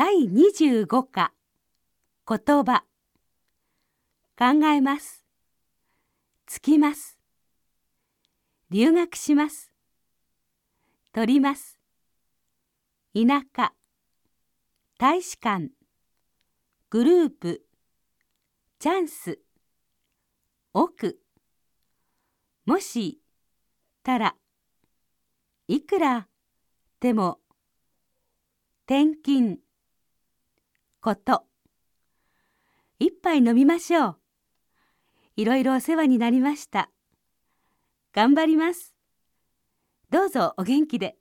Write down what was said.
第25課。言葉。考えます。つきます。留学します。取ります。田舎。大使館。グループ。チャンス。奥。もしたら。いくらでも。転勤。こと。一杯飲みましょう。いろいろお世話になりました。頑張ります。どうぞお元気で。